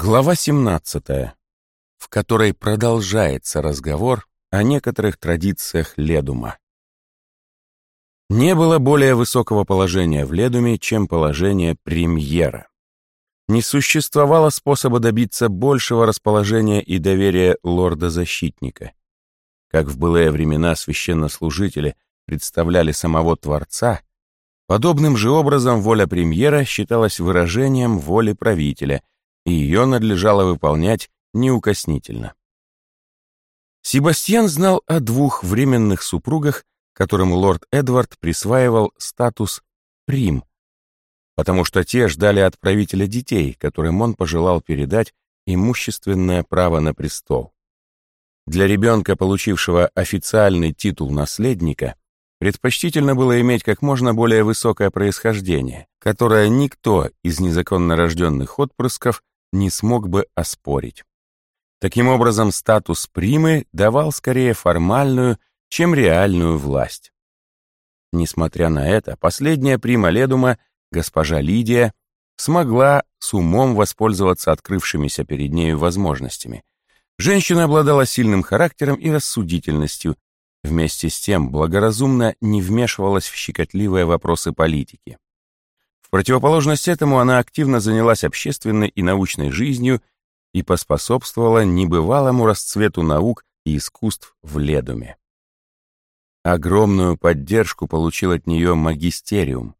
Глава 17, в которой продолжается разговор о некоторых традициях Ледума. Не было более высокого положения в Ледуме, чем положение премьера. Не существовало способа добиться большего расположения и доверия лорда-защитника. Как в былые времена священнослужители представляли самого Творца, подобным же образом воля премьера считалась выражением воли правителя — и ее надлежало выполнять неукоснительно. Себастьян знал о двух временных супругах, которым лорд Эдвард присваивал статус «прим», потому что те ждали от правителя детей, которым он пожелал передать имущественное право на престол. Для ребенка, получившего официальный титул наследника, предпочтительно было иметь как можно более высокое происхождение, которое никто из незаконно рожденных отпрысков не смог бы оспорить. Таким образом, статус примы давал скорее формальную, чем реальную власть. Несмотря на это, последняя прима Ледума, госпожа Лидия, смогла с умом воспользоваться открывшимися перед нею возможностями. Женщина обладала сильным характером и рассудительностью, вместе с тем благоразумно не вмешивалась в щекотливые вопросы политики. В противоположность этому она активно занялась общественной и научной жизнью и поспособствовала небывалому расцвету наук и искусств в Ледуме. Огромную поддержку получил от нее магистериум.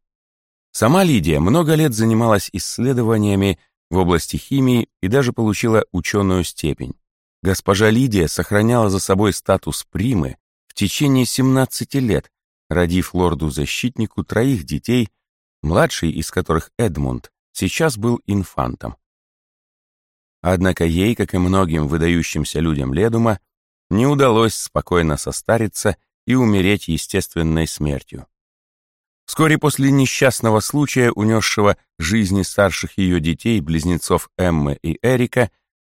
Сама Лидия много лет занималась исследованиями в области химии и даже получила ученую степень. Госпожа Лидия сохраняла за собой статус примы в течение 17 лет, родив лорду-защитнику троих детей младший из которых Эдмунд, сейчас был инфантом. Однако ей, как и многим выдающимся людям Ледума, не удалось спокойно состариться и умереть естественной смертью. Вскоре после несчастного случая, унесшего жизни старших ее детей, близнецов Эммы и Эрика,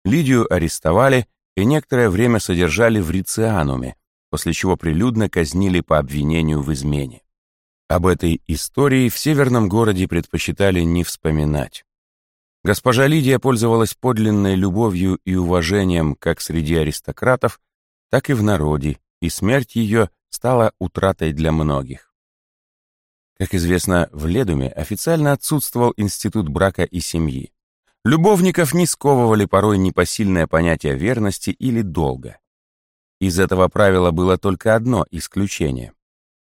Лидию арестовали и некоторое время содержали в Рициануме, после чего прилюдно казнили по обвинению в измене. Об этой истории в северном городе предпочитали не вспоминать. Госпожа Лидия пользовалась подлинной любовью и уважением как среди аристократов, так и в народе, и смерть ее стала утратой для многих. Как известно, в Ледуме официально отсутствовал институт брака и семьи. Любовников не сковывали порой непосильное понятие верности или долга. Из этого правила было только одно исключение.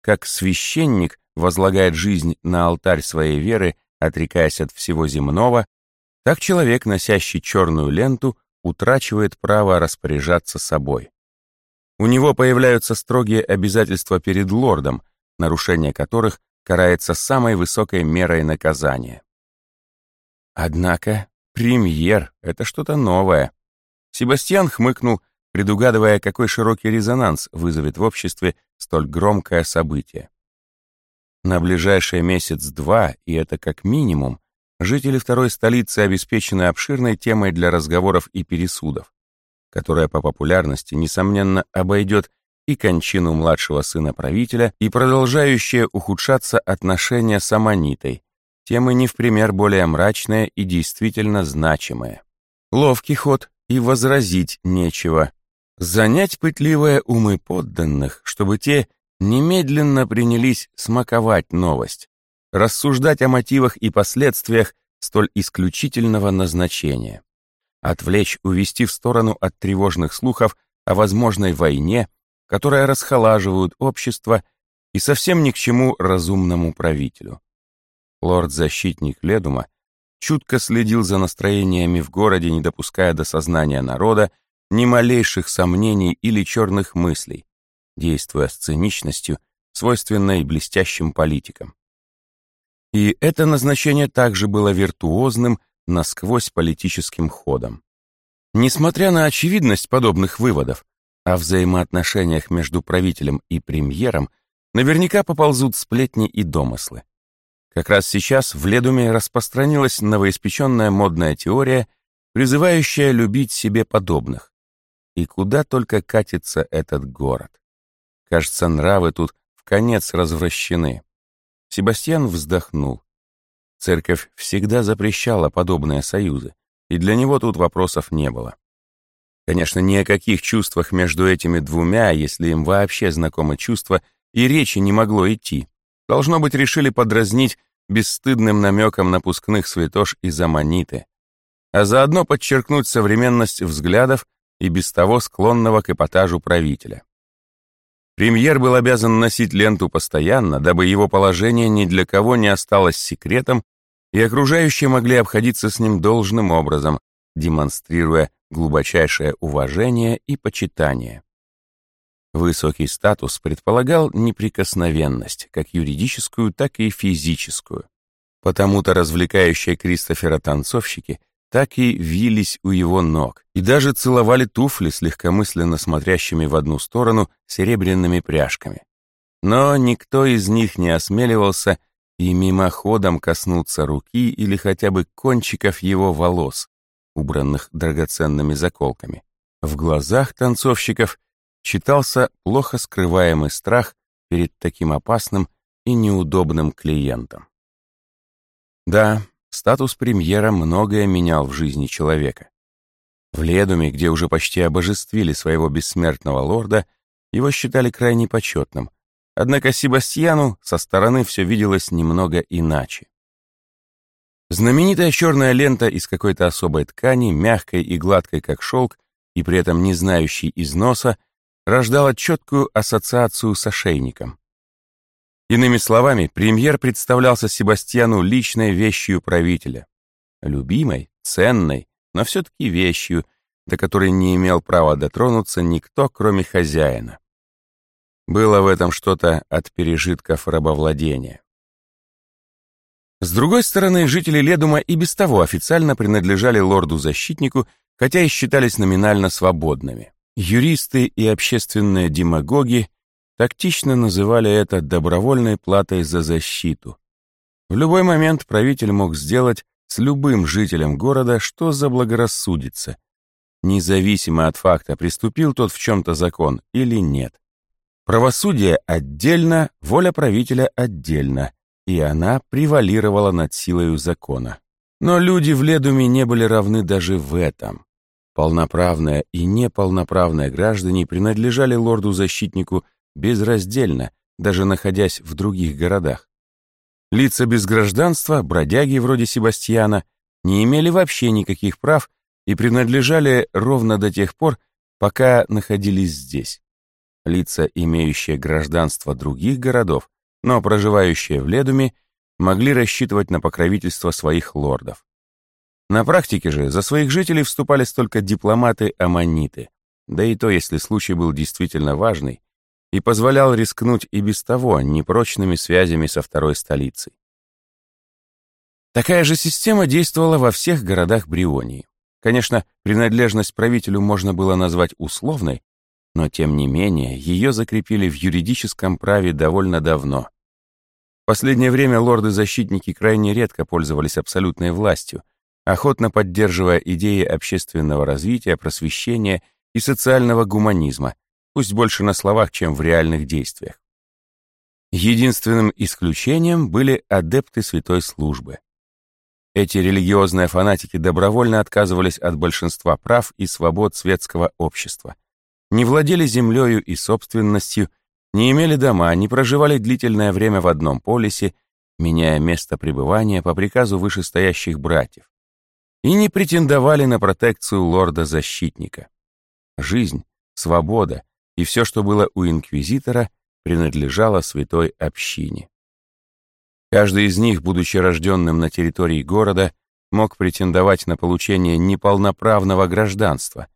Как священник возлагает жизнь на алтарь своей веры, отрекаясь от всего земного, так человек, носящий черную ленту, утрачивает право распоряжаться собой. У него появляются строгие обязательства перед лордом, нарушение которых карается самой высокой мерой наказания. Однако премьер — это что-то новое. Себастьян хмыкнул, предугадывая, какой широкий резонанс вызовет в обществе столь громкое событие. На ближайший месяц-два, и это как минимум, жители второй столицы обеспечены обширной темой для разговоров и пересудов, которая по популярности, несомненно, обойдет и кончину младшего сына правителя, и продолжающее ухудшаться отношения с Аманитой, темы не в пример более мрачные и действительно значимые. Ловкий ход, и возразить нечего. Занять пытливые умы подданных, чтобы те немедленно принялись смаковать новость, рассуждать о мотивах и последствиях столь исключительного назначения, отвлечь, увести в сторону от тревожных слухов о возможной войне, которая расхолаживают общество и совсем ни к чему разумному правителю. Лорд-защитник Ледума чутко следил за настроениями в городе, не допуская до сознания народа ни малейших сомнений или черных мыслей, действуя с циничностью, свойственной блестящим политикам. И это назначение также было виртуозным, насквозь политическим ходом. Несмотря на очевидность подобных выводов, о взаимоотношениях между правителем и премьером наверняка поползут сплетни и домыслы. Как раз сейчас в Ледуме распространилась новоиспеченная модная теория, призывающая любить себе подобных. И куда только катится этот город. Кажется, нравы тут в конец развращены. Себастьян вздохнул. Церковь всегда запрещала подобные союзы, и для него тут вопросов не было. Конечно, ни о каких чувствах между этими двумя, если им вообще знакомы чувства, и речи не могло идти. Должно быть, решили подразнить бесстыдным намеком напускных святош из аммониты, а заодно подчеркнуть современность взглядов и без того склонного к эпатажу правителя. Премьер был обязан носить ленту постоянно, дабы его положение ни для кого не осталось секретом, и окружающие могли обходиться с ним должным образом, демонстрируя глубочайшее уважение и почитание. Высокий статус предполагал неприкосновенность, как юридическую, так и физическую. Потому-то развлекающие Кристофера танцовщики так и вились у его ног и даже целовали туфли с легкомысленно смотрящими в одну сторону серебряными пряжками. Но никто из них не осмеливался и мимоходом коснуться руки или хотя бы кончиков его волос, убранных драгоценными заколками. В глазах танцовщиков читался плохо скрываемый страх перед таким опасным и неудобным клиентом. Да, статус премьера многое менял в жизни человека. В Ледуме, где уже почти обожествили своего бессмертного лорда, его считали крайне почетным, однако Себастьяну со стороны все виделось немного иначе. Знаменитая черная лента из какой-то особой ткани, мягкой и гладкой, как шелк, и при этом не знающей износа, рождала четкую ассоциацию с ошейником. Иными словами, премьер представлялся Себастьяну личной вещью правителя. Любимой, ценной, но все-таки вещью, до которой не имел права дотронуться никто, кроме хозяина. Было в этом что-то от пережитков рабовладения. С другой стороны, жители Ледума и без того официально принадлежали лорду-защитнику, хотя и считались номинально свободными. Юристы и общественные демагоги Тактично называли это добровольной платой за защиту. В любой момент правитель мог сделать с любым жителем города, что заблагорассудится, независимо от факта, приступил тот в чем-то закон или нет. Правосудие отдельно, воля правителя отдельно, и она превалировала над силою закона. Но люди в Ледуме не были равны даже в этом. Полноправные и неполноправные граждане принадлежали лорду-защитнику безраздельно, даже находясь в других городах. Лица без гражданства, бродяги вроде Себастьяна, не имели вообще никаких прав и принадлежали ровно до тех пор, пока находились здесь. Лица, имеющие гражданство других городов, но проживающие в Ледуме, могли рассчитывать на покровительство своих лордов. На практике же за своих жителей вступали только дипломаты-аммониты, да и то, если случай был действительно важный, и позволял рискнуть и без того непрочными связями со второй столицей. Такая же система действовала во всех городах Брионии. Конечно, принадлежность правителю можно было назвать условной, но тем не менее ее закрепили в юридическом праве довольно давно. В последнее время лорды-защитники крайне редко пользовались абсолютной властью, охотно поддерживая идеи общественного развития, просвещения и социального гуманизма, пусть больше на словах, чем в реальных действиях. Единственным исключением были адепты святой службы. Эти религиозные фанатики добровольно отказывались от большинства прав и свобод светского общества, не владели землею и собственностью, не имели дома, не проживали длительное время в одном полисе, меняя место пребывания по приказу вышестоящих братьев, и не претендовали на протекцию лорда-защитника. Жизнь, свобода и все, что было у инквизитора, принадлежало святой общине. Каждый из них, будучи рожденным на территории города, мог претендовать на получение неполноправного гражданства.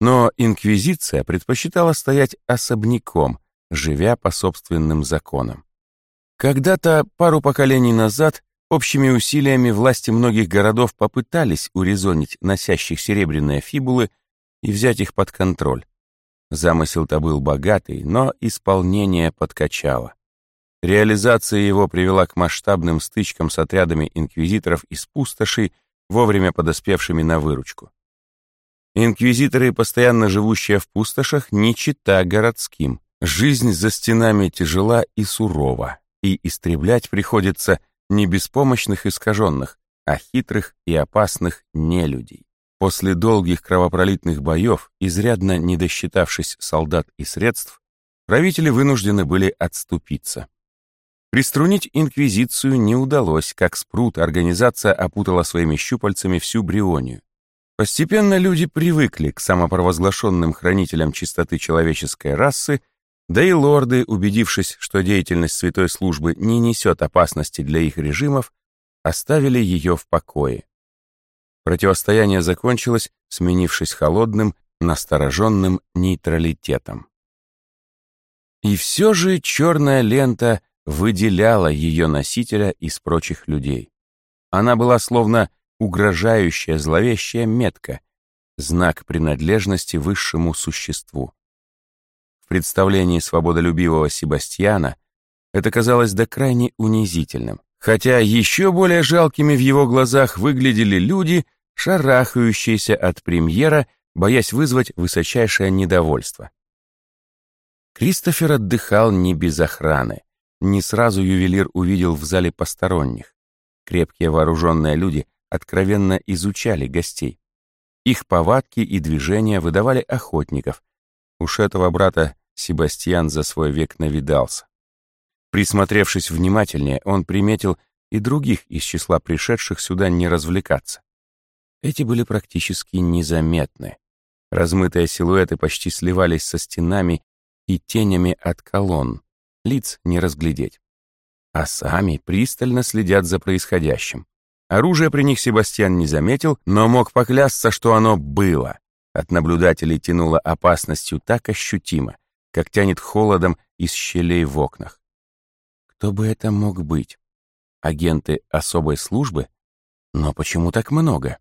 Но инквизиция предпочитала стоять особняком, живя по собственным законам. Когда-то, пару поколений назад, общими усилиями власти многих городов попытались урезонить носящих серебряные фибулы и взять их под контроль. Замысел-то был богатый, но исполнение подкачало. Реализация его привела к масштабным стычкам с отрядами инквизиторов из пустошей, вовремя подоспевшими на выручку. Инквизиторы, постоянно живущие в пустошах, не чита городским. Жизнь за стенами тяжела и сурова, и истреблять приходится не беспомощных искаженных, а хитрых и опасных нелюдей. После долгих кровопролитных боев, изрядно не досчитавшись солдат и средств, правители вынуждены были отступиться. Приструнить инквизицию не удалось, как спрут организация опутала своими щупальцами всю Брионию. Постепенно люди привыкли к самопровозглашенным хранителям чистоты человеческой расы, да и лорды, убедившись, что деятельность святой службы не несет опасности для их режимов, оставили ее в покое. Противостояние закончилось, сменившись холодным, настороженным нейтралитетом. И все же черная лента выделяла ее носителя из прочих людей. Она была словно угрожающая зловещая метка, знак принадлежности высшему существу. В представлении свободолюбивого Себастьяна это казалось до крайне унизительным, хотя еще более жалкими в его глазах выглядели люди, шарахающиеся от премьера, боясь вызвать высочайшее недовольство. Кристофер отдыхал не без охраны. Не сразу ювелир увидел в зале посторонних. Крепкие вооруженные люди откровенно изучали гостей. Их повадки и движения выдавали охотников. Уж этого брата Себастьян за свой век навидался. Присмотревшись внимательнее, он приметил и других из числа пришедших сюда не развлекаться. Эти были практически незаметны. Размытые силуэты почти сливались со стенами и тенями от колонн, лиц не разглядеть. А сами пристально следят за происходящим. Оружие при них Себастьян не заметил, но мог поклясться, что оно было. От наблюдателей тянуло опасностью так ощутимо, как тянет холодом из щелей в окнах. Кто бы это мог быть? Агенты особой службы? Но почему так много?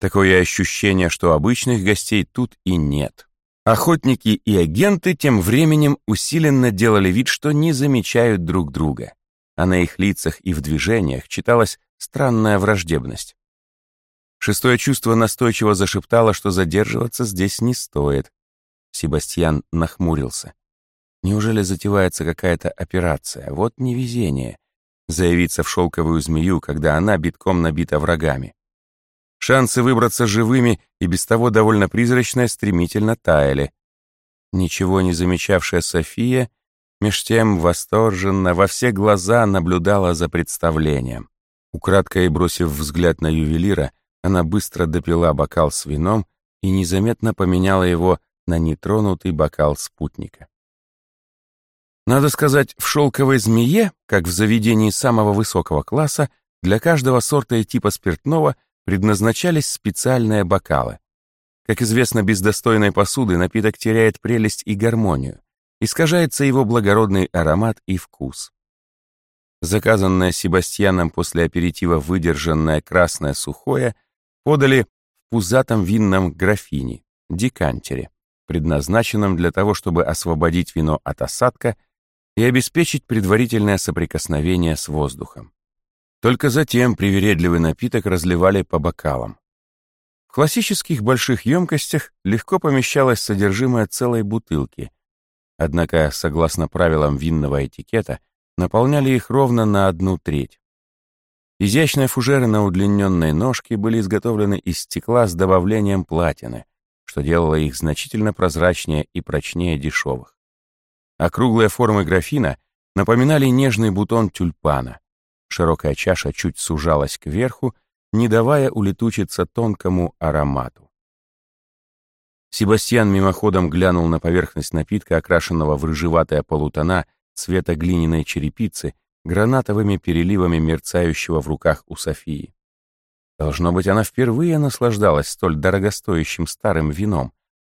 Такое ощущение, что обычных гостей тут и нет. Охотники и агенты тем временем усиленно делали вид, что не замечают друг друга, а на их лицах и в движениях читалась странная враждебность. Шестое чувство настойчиво зашептало, что задерживаться здесь не стоит. Себастьян нахмурился. Неужели затевается какая-то операция? Вот невезение. Заявиться в шелковую змею, когда она битком набита врагами. Шансы выбраться живыми и без того довольно призрачные стремительно таяли. Ничего не замечавшая София, меж тем восторженно во все глаза наблюдала за представлением. Украдкой бросив взгляд на ювелира, она быстро допила бокал с вином и незаметно поменяла его на нетронутый бокал спутника. Надо сказать, в «Шелковой змее», как в заведении самого высокого класса, для каждого сорта и типа спиртного предназначались специальные бокалы. Как известно, без достойной посуды напиток теряет прелесть и гармонию, искажается его благородный аромат и вкус. Заказанное Себастьяном после аперитива выдержанное красное сухое подали в пузатом винном графине, декантере, предназначенном для того, чтобы освободить вино от осадка и обеспечить предварительное соприкосновение с воздухом. Только затем привередливый напиток разливали по бокалам. В классических больших емкостях легко помещалось содержимое целой бутылки, однако, согласно правилам винного этикета, наполняли их ровно на одну треть. Изящные фужеры на удлиненной ножке были изготовлены из стекла с добавлением платины, что делало их значительно прозрачнее и прочнее дешевых. Округлые формы графина напоминали нежный бутон тюльпана. Широкая чаша чуть сужалась кверху, не давая улетучиться тонкому аромату. Себастьян мимоходом глянул на поверхность напитка, окрашенного в рыжеватые полутона цвета глиняной черепицы, гранатовыми переливами мерцающего в руках у Софии. Должно быть, она впервые наслаждалась столь дорогостоящим старым вином,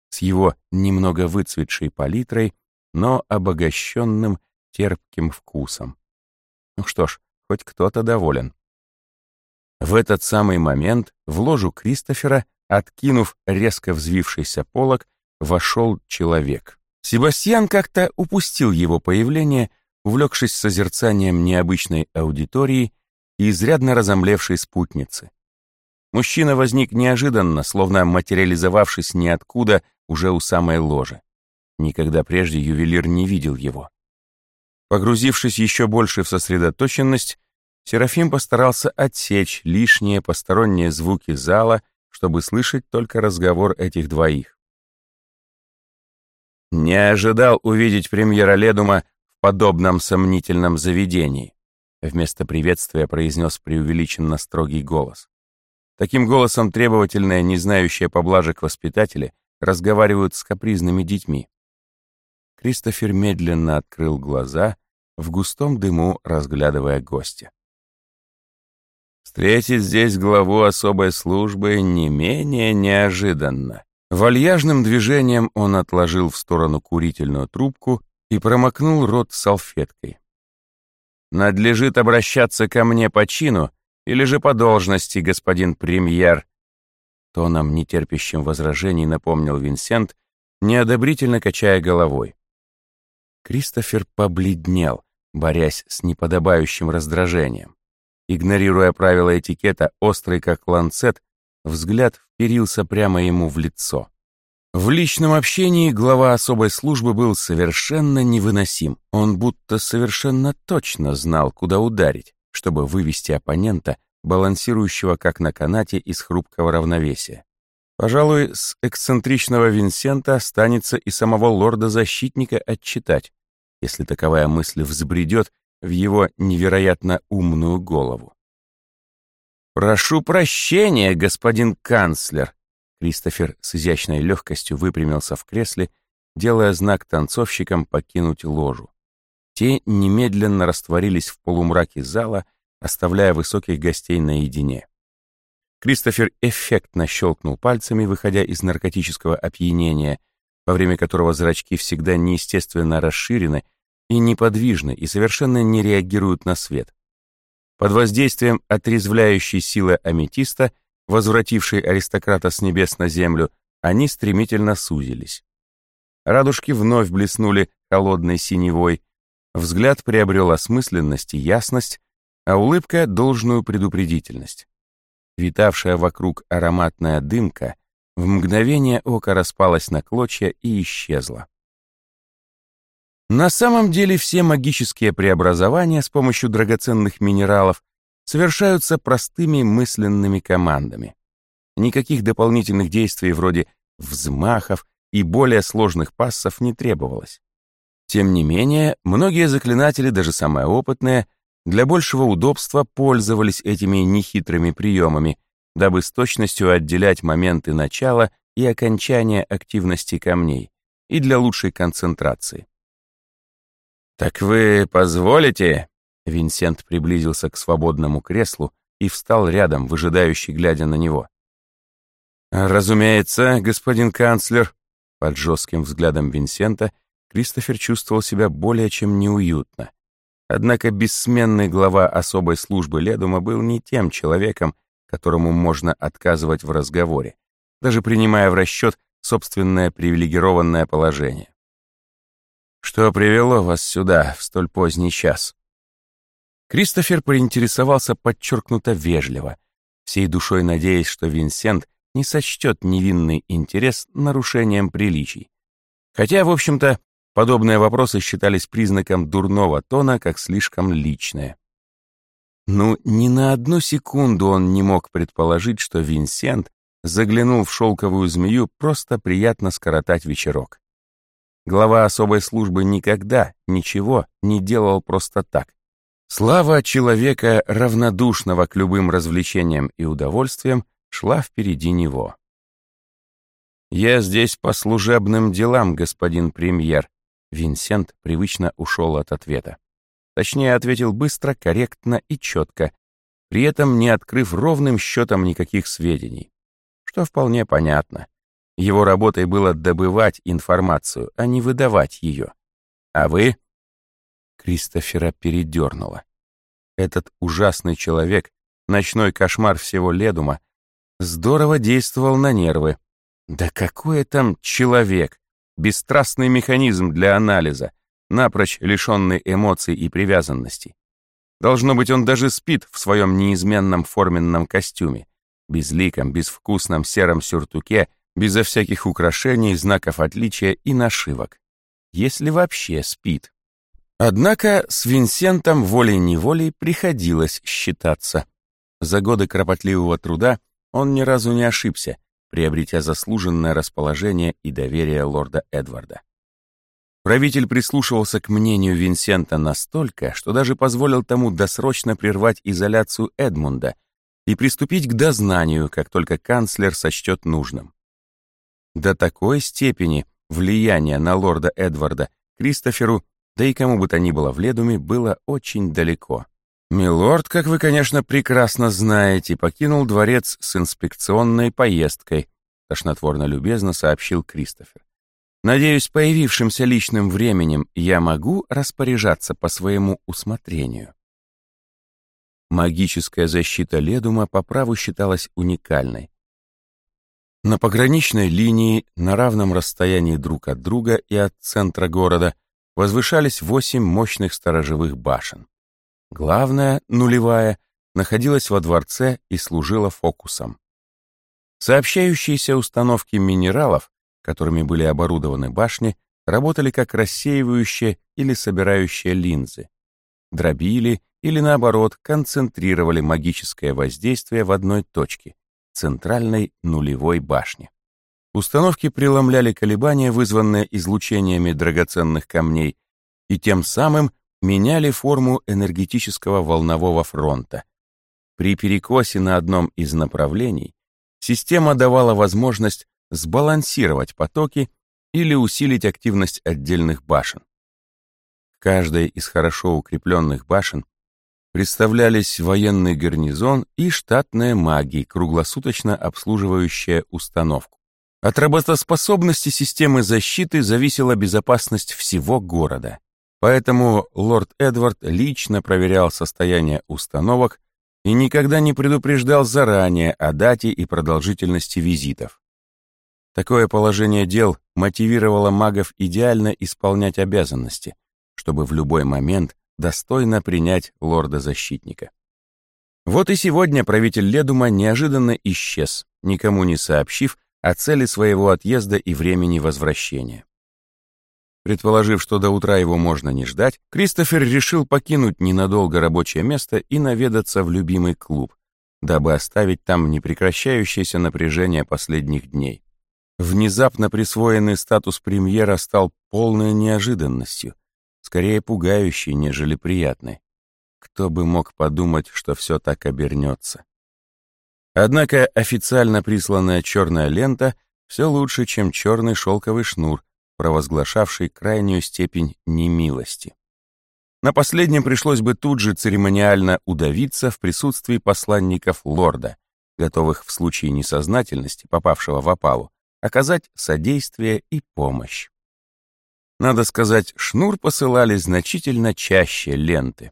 с его немного выцветшей палитрой, но обогащенным терпким вкусом. Ну что ж, хоть кто-то доволен. В этот самый момент в ложу Кристофера, откинув резко взвившийся полог, вошел человек. Себастьян как-то упустил его появление, увлекшись созерцанием необычной аудитории и изрядно разомлевшей спутницы. Мужчина возник неожиданно, словно материализовавшись ниоткуда уже у самой ложи. Никогда прежде ювелир не видел его. Погрузившись еще больше в сосредоточенность, Серафим постарался отсечь лишние посторонние звуки зала, чтобы слышать только разговор этих двоих. Не ожидал увидеть премьера Ледума в подобном сомнительном заведении. Вместо приветствия произнес преувеличенно строгий голос. Таким голосом требовательные, не знающие поблажек воспитатели, разговаривают с капризными детьми. Кристофер медленно открыл глаза, в густом дыму разглядывая гостя. Встретить здесь главу особой службы не менее неожиданно. Вальяжным движением он отложил в сторону курительную трубку и промокнул рот салфеткой. «Надлежит обращаться ко мне по чину или же по должности, господин премьер?» Тоном, нетерпящим возражений, напомнил Винсент, неодобрительно качая головой. Кристофер побледнел, борясь с неподобающим раздражением. Игнорируя правила этикета, острый как ланцет, взгляд вперился прямо ему в лицо. В личном общении глава особой службы был совершенно невыносим. Он будто совершенно точно знал, куда ударить, чтобы вывести оппонента, балансирующего как на канате из хрупкого равновесия. Пожалуй, с эксцентричного Винсента останется и самого лорда-защитника отчитать, если таковая мысль взбредет в его невероятно умную голову. «Прошу прощения, господин канцлер!» Кристофер с изящной легкостью выпрямился в кресле, делая знак танцовщикам покинуть ложу. Те немедленно растворились в полумраке зала, оставляя высоких гостей наедине. Кристофер эффектно щелкнул пальцами, выходя из наркотического опьянения, во время которого зрачки всегда неестественно расширены и неподвижны и совершенно не реагируют на свет. Под воздействием отрезвляющей силы аметиста, возвратившей аристократа с небес на землю, они стремительно сузились. Радужки вновь блеснули холодной синевой, взгляд приобрел осмысленность и ясность, а улыбка — должную предупредительность. Витавшая вокруг ароматная дымка в мгновение ока распалась на клочья и исчезла. На самом деле все магические преобразования с помощью драгоценных минералов совершаются простыми мысленными командами. Никаких дополнительных действий вроде взмахов и более сложных пассов не требовалось. Тем не менее, многие заклинатели, даже самые опытные, для большего удобства пользовались этими нехитрыми приемами, дабы с точностью отделять моменты начала и окончания активности камней, и для лучшей концентрации. «Так вы позволите?» Винсент приблизился к свободному креслу и встал рядом, выжидающий, глядя на него. «Разумеется, господин канцлер», под жестким взглядом Винсента Кристофер чувствовал себя более чем неуютно. Однако бессменный глава особой службы Ледума был не тем человеком, которому можно отказывать в разговоре, даже принимая в расчет собственное привилегированное положение. Что привело вас сюда в столь поздний час?» Кристофер поинтересовался подчеркнуто вежливо, всей душой надеясь, что Винсент не сочтет невинный интерес нарушением приличий. Хотя, в общем-то, подобные вопросы считались признаком дурного тона, как слишком личное. Ну, ни на одну секунду он не мог предположить, что Винсент заглянул в шелковую змею просто приятно скоротать вечерок. Глава особой службы никогда ничего не делал просто так. Слава человека, равнодушного к любым развлечениям и удовольствиям, шла впереди него. «Я здесь по служебным делам, господин премьер», Винсент привычно ушел от ответа. Точнее, ответил быстро, корректно и четко, при этом не открыв ровным счетом никаких сведений. Что вполне понятно. Его работой было добывать информацию, а не выдавать ее. А вы? Кристофера передернуло. Этот ужасный человек, ночной кошмар всего Ледума, здорово действовал на нервы. Да какой там человек? Бесстрастный механизм для анализа, напрочь лишенный эмоций и привязанностей. Должно быть, он даже спит в своем неизменном форменном костюме, безликом, безвкусном сером сюртуке безо всяких украшений, знаков отличия и нашивок. Если вообще спит. Однако с Винсентом волей-неволей приходилось считаться. За годы кропотливого труда он ни разу не ошибся, приобретя заслуженное расположение и доверие лорда Эдварда. Правитель прислушивался к мнению Винсента настолько, что даже позволил тому досрочно прервать изоляцию Эдмунда и приступить к дознанию, как только канцлер сочтет нужным. До такой степени влияние на лорда Эдварда Кристоферу, да и кому бы то ни было в Ледуме, было очень далеко. «Милорд, как вы, конечно, прекрасно знаете, покинул дворец с инспекционной поездкой», тошнотворно-любезно сообщил Кристофер. «Надеюсь, появившимся личным временем я могу распоряжаться по своему усмотрению». Магическая защита Ледума по праву считалась уникальной. На пограничной линии, на равном расстоянии друг от друга и от центра города, возвышались восемь мощных сторожевых башен. Главная, нулевая, находилась во дворце и служила фокусом. Сообщающиеся установки минералов, которыми были оборудованы башни, работали как рассеивающие или собирающие линзы. Дробили или, наоборот, концентрировали магическое воздействие в одной точке — центральной нулевой башне. Установки преломляли колебания, вызванные излучениями драгоценных камней, и тем самым меняли форму энергетического волнового фронта. При перекосе на одном из направлений система давала возможность сбалансировать потоки или усилить активность отдельных башен. Каждой из хорошо укрепленных башен представлялись военный гарнизон и штатная маги, круглосуточно обслуживающая установку. От работоспособности системы защиты зависела безопасность всего города. Поэтому лорд Эдвард лично проверял состояние установок и никогда не предупреждал заранее о дате и продолжительности визитов. Такое положение дел мотивировало магов идеально исполнять обязанности, чтобы в любой момент достойно принять лорда-защитника. Вот и сегодня правитель Ледума неожиданно исчез, никому не сообщив о цели своего отъезда и времени возвращения. Предположив, что до утра его можно не ждать, Кристофер решил покинуть ненадолго рабочее место и наведаться в любимый клуб, дабы оставить там непрекращающееся напряжение последних дней. Внезапно присвоенный статус премьера стал полной неожиданностью, скорее пугающей, нежели приятной. Кто бы мог подумать, что все так обернется. Однако официально присланная черная лента все лучше, чем черный шелковый шнур, провозглашавший крайнюю степень немилости. На последнем пришлось бы тут же церемониально удавиться в присутствии посланников лорда, готовых в случае несознательности, попавшего в опалу, оказать содействие и помощь. Надо сказать, шнур посылали значительно чаще ленты.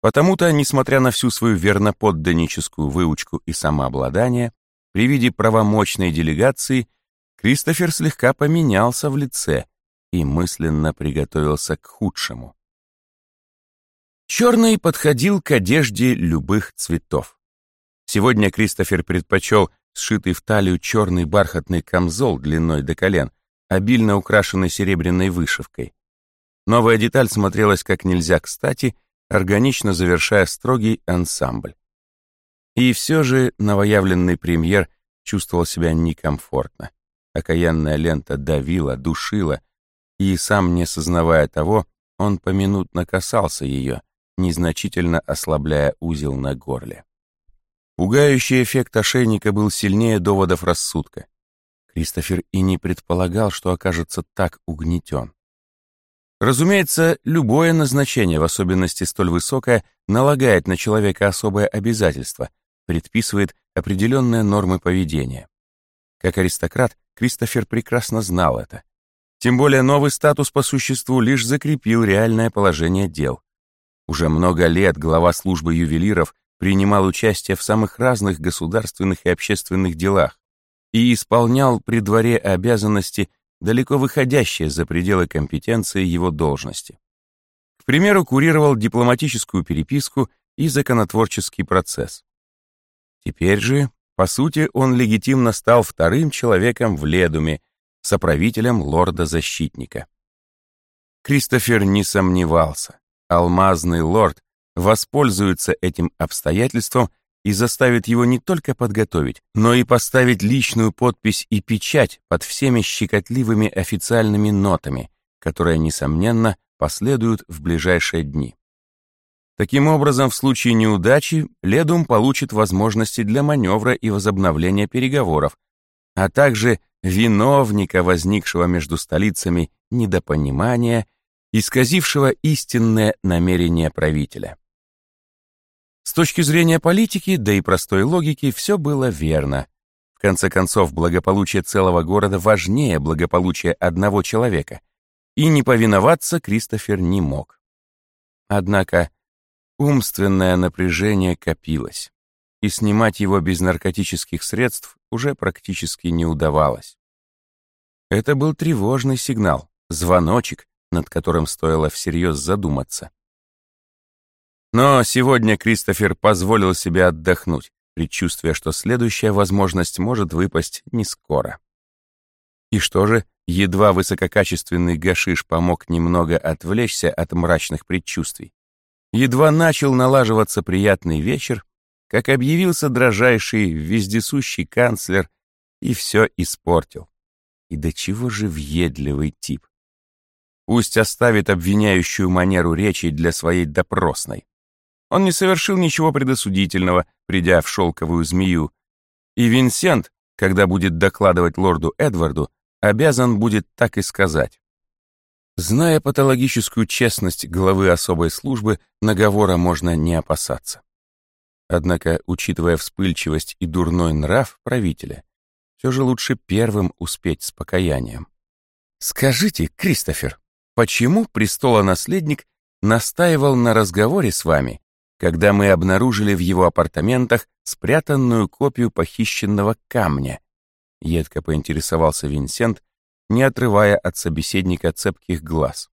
Потому-то, несмотря на всю свою верноподданническую выучку и самообладание, при виде правомочной делегации Кристофер слегка поменялся в лице и мысленно приготовился к худшему. Черный подходил к одежде любых цветов. Сегодня Кристофер предпочел сшитый в талию черный бархатный камзол длиной до колен, обильно украшенный серебряной вышивкой. Новая деталь смотрелась как нельзя кстати, органично завершая строгий ансамбль. И все же новоявленный премьер чувствовал себя некомфортно. Окаянная лента давила, душила, и, сам не сознавая того, он поминутно касался ее, незначительно ослабляя узел на горле. Пугающий эффект ошейника был сильнее доводов рассудка. Кристофер и не предполагал, что окажется так угнетен. Разумеется, любое назначение, в особенности столь высокое, налагает на человека особое обязательство, предписывает определенные нормы поведения. Как аристократ, Кристофер прекрасно знал это. Тем более новый статус по существу лишь закрепил реальное положение дел. Уже много лет глава службы ювелиров принимал участие в самых разных государственных и общественных делах и исполнял при дворе обязанности, далеко выходящие за пределы компетенции его должности. К примеру, курировал дипломатическую переписку и законотворческий процесс. Теперь же по сути, он легитимно стал вторым человеком в Ледуме, соправителем лорда-защитника. Кристофер не сомневался. Алмазный лорд воспользуется этим обстоятельством и заставит его не только подготовить, но и поставить личную подпись и печать под всеми щекотливыми официальными нотами, которые, несомненно, последуют в ближайшие дни. Таким образом, в случае неудачи Ледум получит возможности для маневра и возобновления переговоров, а также виновника возникшего между столицами недопонимания, исказившего истинное намерение правителя. С точки зрения политики, да и простой логики, все было верно. В конце концов, благополучие целого города важнее благополучия одного человека, и не повиноваться Кристофер не мог. Однако умственное напряжение копилось, и снимать его без наркотических средств уже практически не удавалось. Это был тревожный сигнал, звоночек, над которым стоило всерьез задуматься. Но сегодня Кристофер позволил себе отдохнуть, предчувствуя, что следующая возможность может выпасть не скоро. И что же, едва высококачественный гашиш помог немного отвлечься от мрачных предчувствий. Едва начал налаживаться приятный вечер, как объявился дрожайший, вездесущий канцлер и все испортил. И до чего же въедливый тип. Пусть оставит обвиняющую манеру речи для своей допросной. Он не совершил ничего предосудительного, придя в шелковую змею. И Винсент, когда будет докладывать лорду Эдварду, обязан будет так и сказать. Зная патологическую честность главы особой службы, наговора можно не опасаться. Однако, учитывая вспыльчивость и дурной нрав правителя, все же лучше первым успеть с покаянием. «Скажите, Кристофер, почему престолонаследник настаивал на разговоре с вами, когда мы обнаружили в его апартаментах спрятанную копию похищенного камня?» Едко поинтересовался Винсент, не отрывая от собеседника цепких глаз.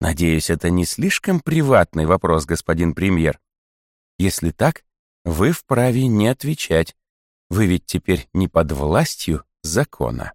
«Надеюсь, это не слишком приватный вопрос, господин премьер. Если так, вы вправе не отвечать. Вы ведь теперь не под властью закона».